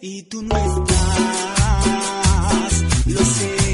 y tú no estás. Lo sé.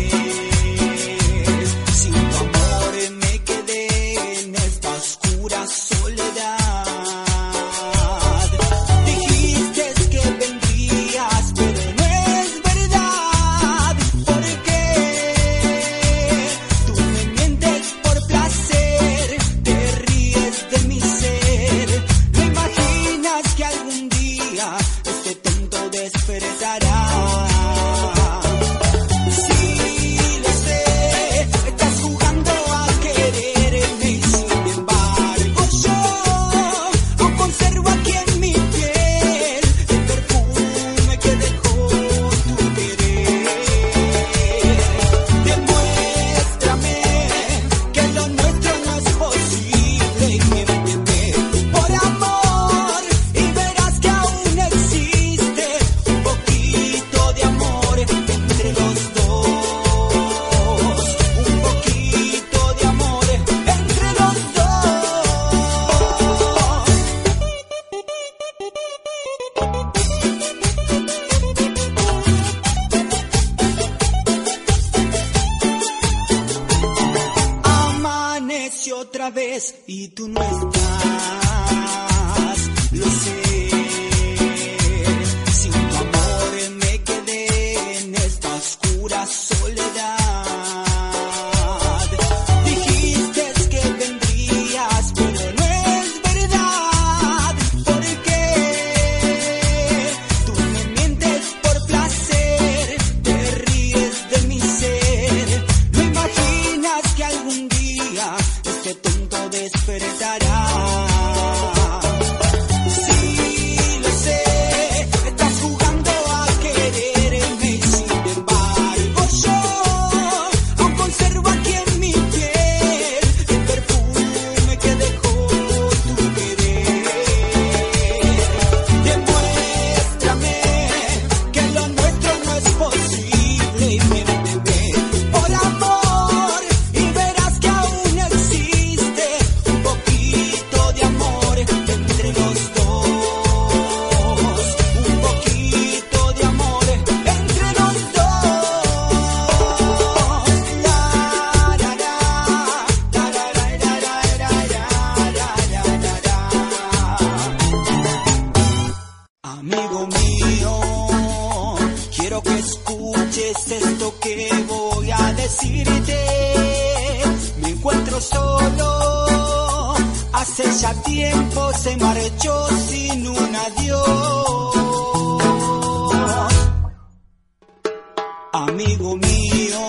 mío,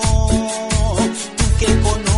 tú que conoces.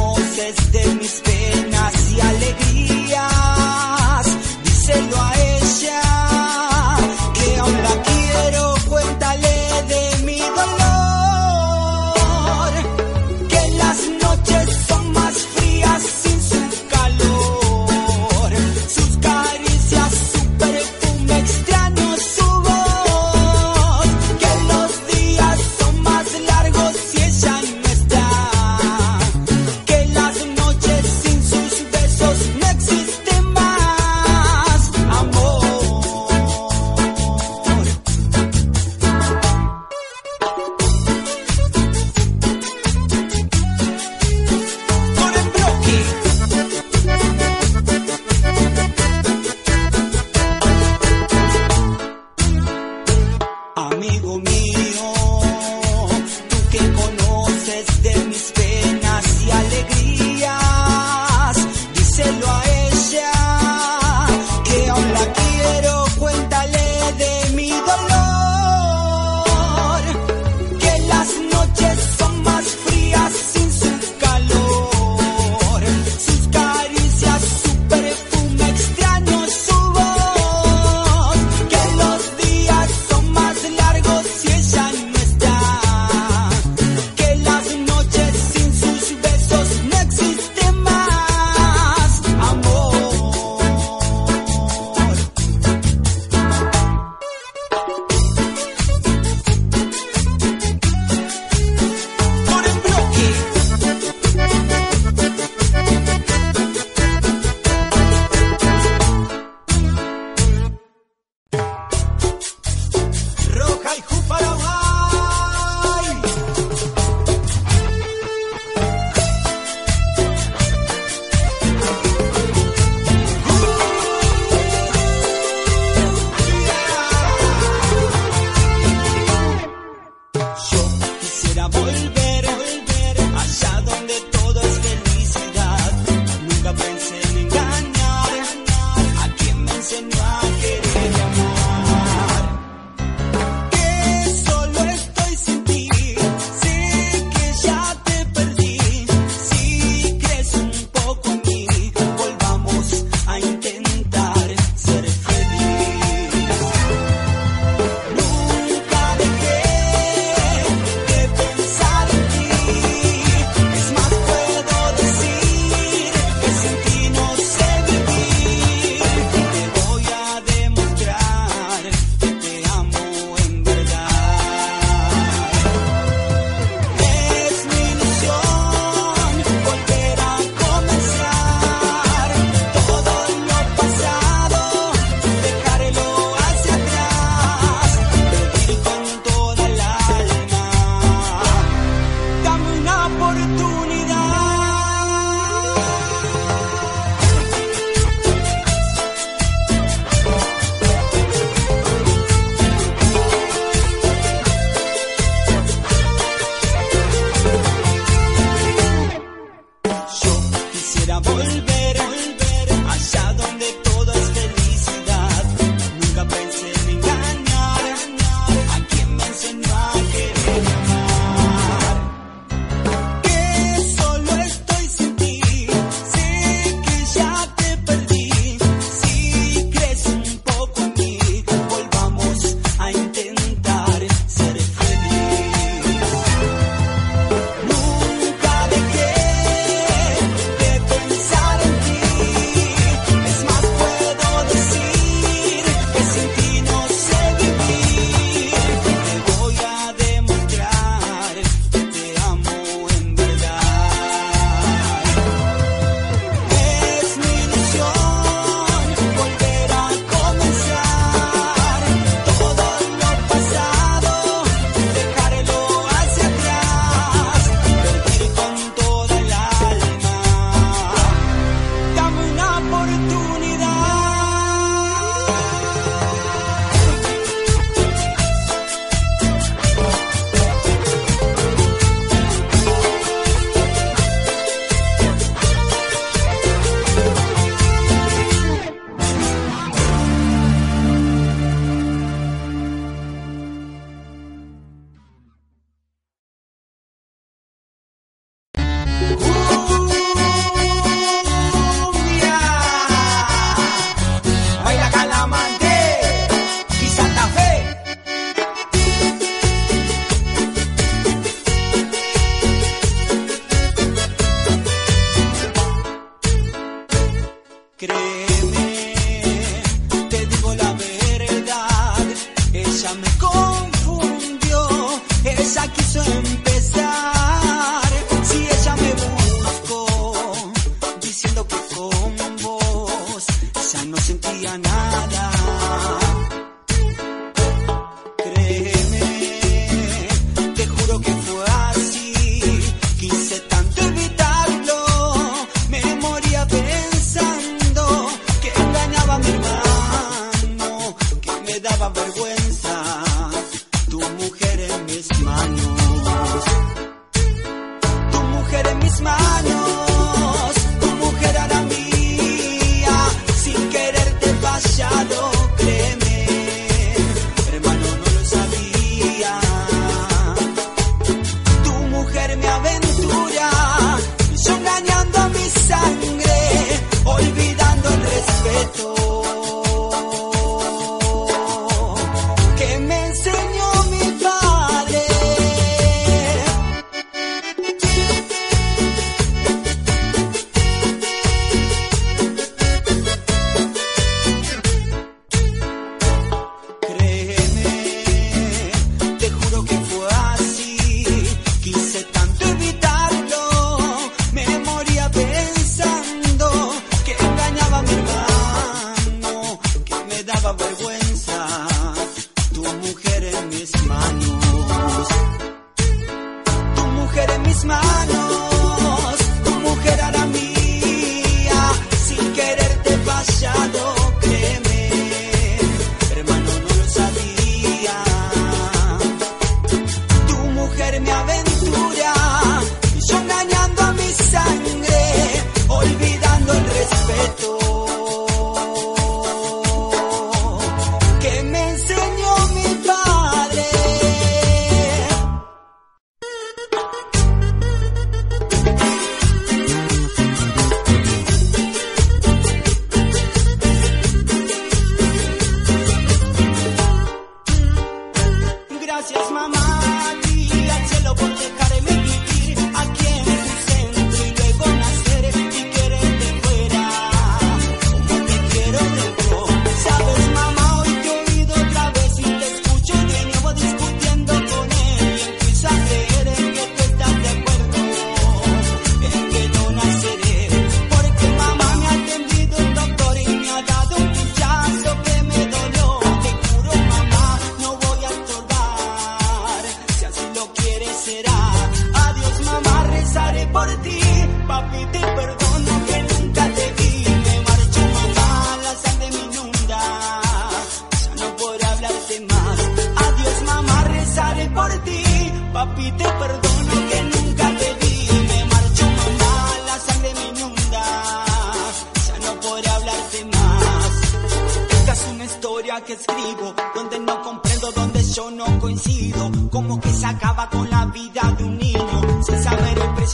ella quiso empezar.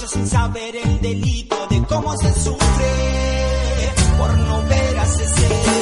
sin saber el delito de cómo se sufre por no ver a ese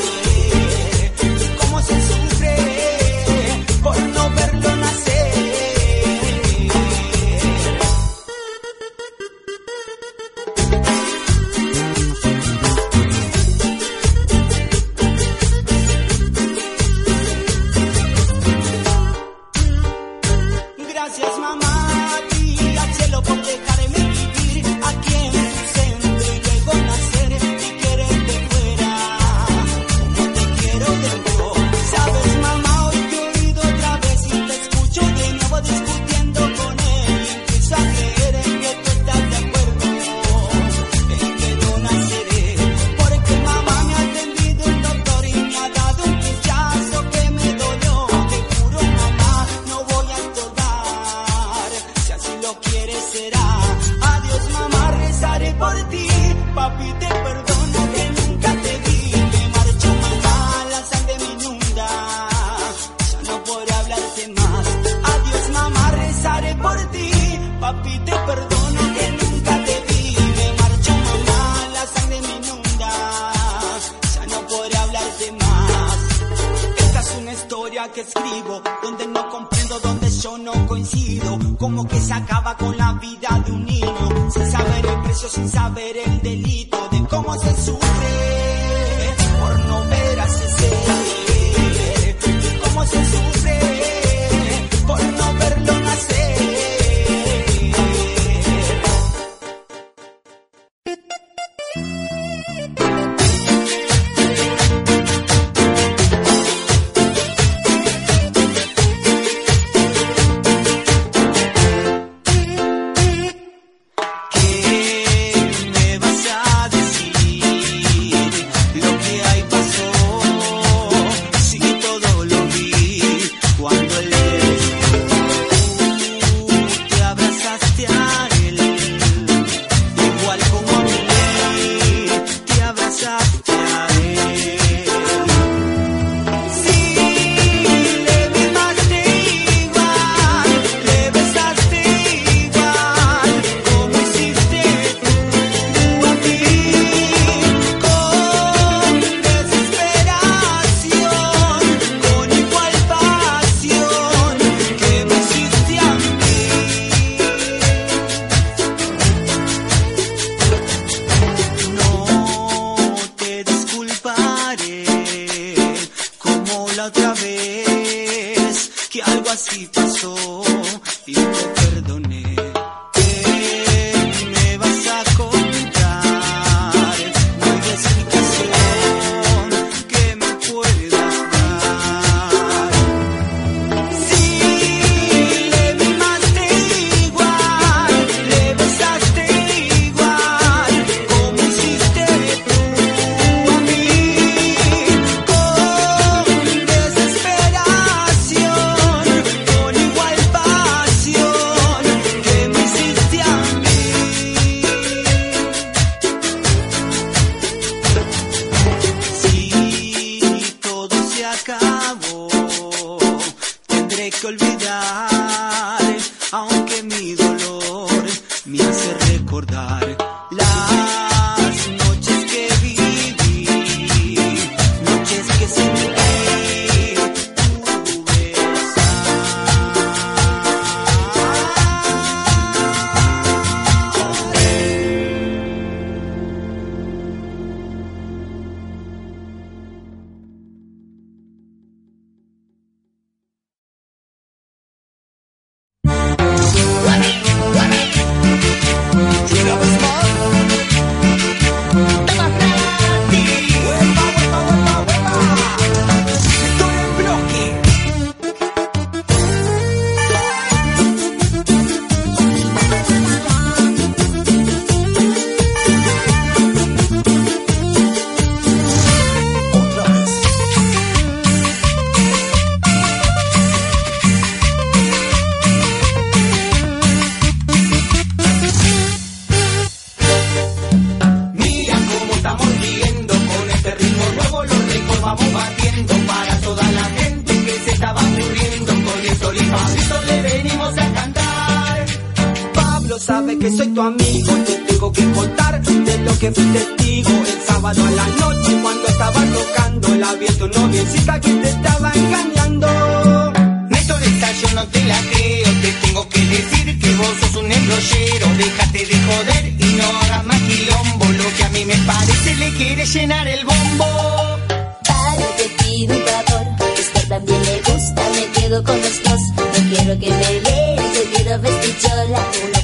这样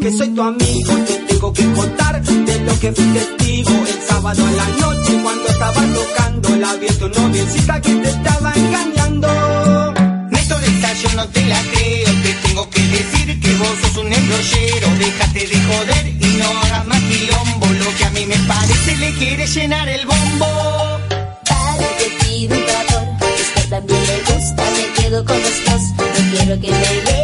que soy tu amigo te tengo que contar de lo que fui testigo el sábado a la noche cuando estaba tocando la vi a noviecita que te estaba engañando. Néstor, esta yo no te la creo, te tengo que decir que vos sos un embrollero, déjate de joder y no hagas más quilombo, lo que a mí me parece le quiere llenar el bombo. Para que pido un favor, que también le gusta, me quedo con los dos, no quiero que me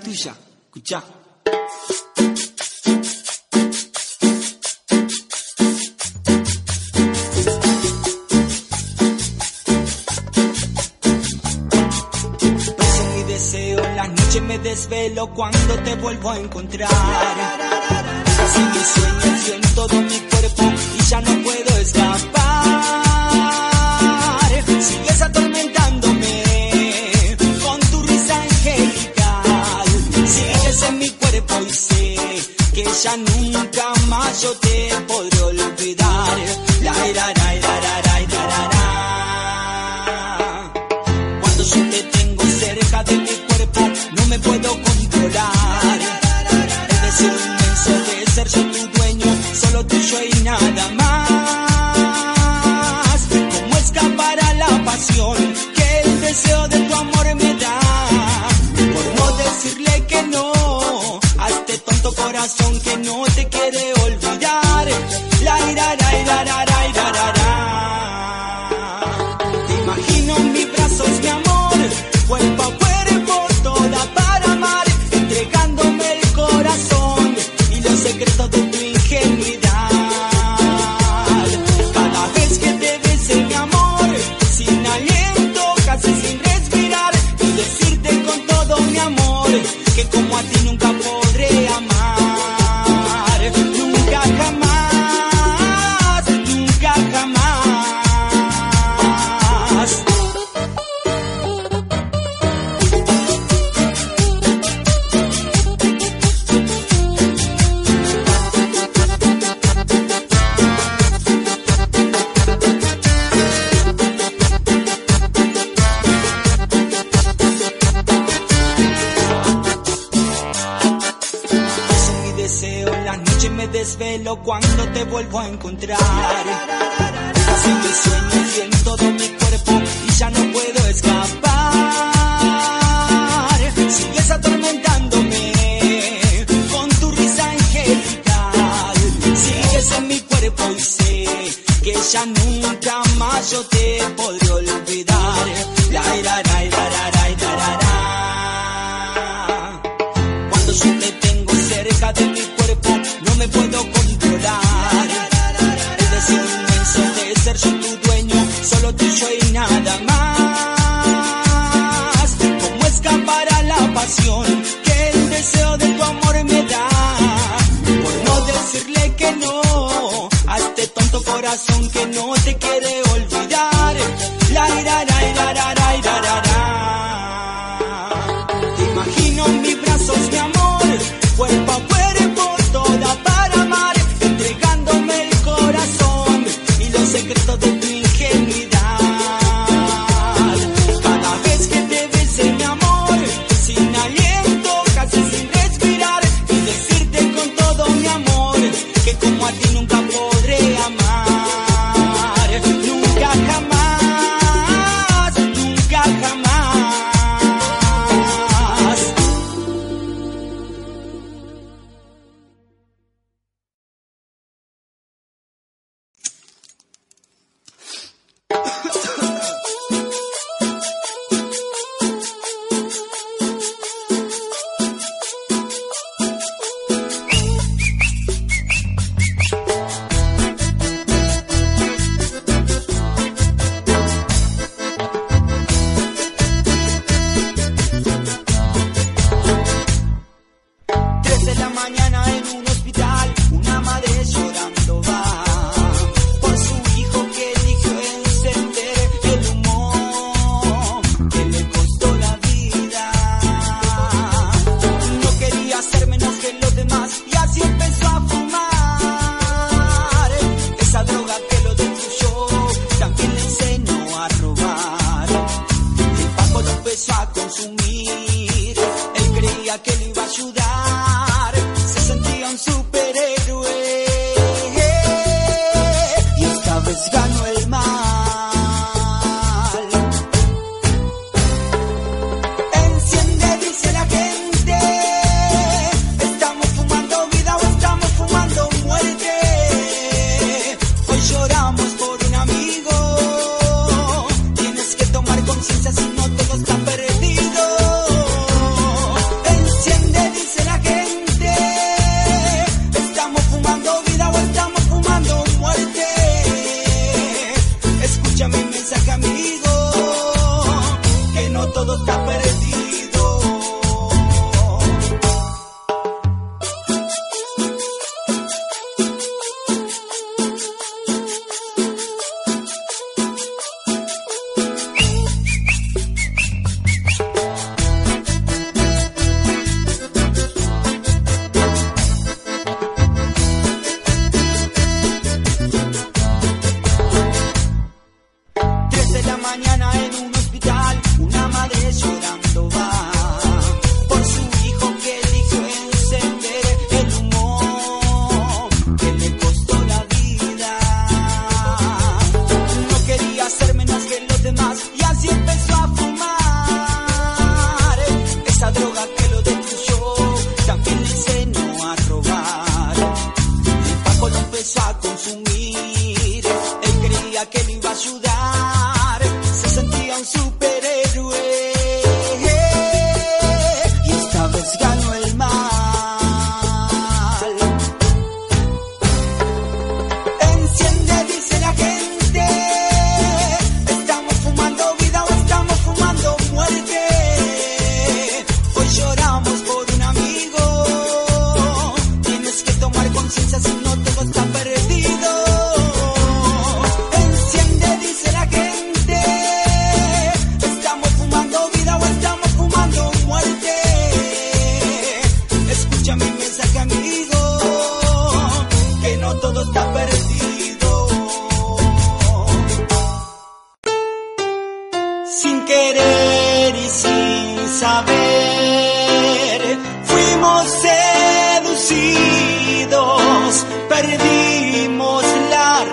tuya. Escucha. mi deseo, en las noches me desvelo cuando te vuelvo a encontrar. Si mis sueños en todo mi cuerpo y ya no puedo escapar. que ya nunca más yo te podré olvidar. La, la, la, Cuando yo te tengo cerca de mi cuerpo, no me puedo controlar. Es decir, inmenso de ser yo tu dueño, solo tuyo y nada más. ¿Cómo escapar a la pasión que el deseo de corazón que no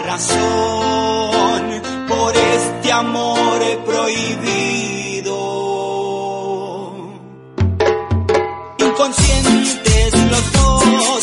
razón por este amor prohibido. Inconscientes los dos.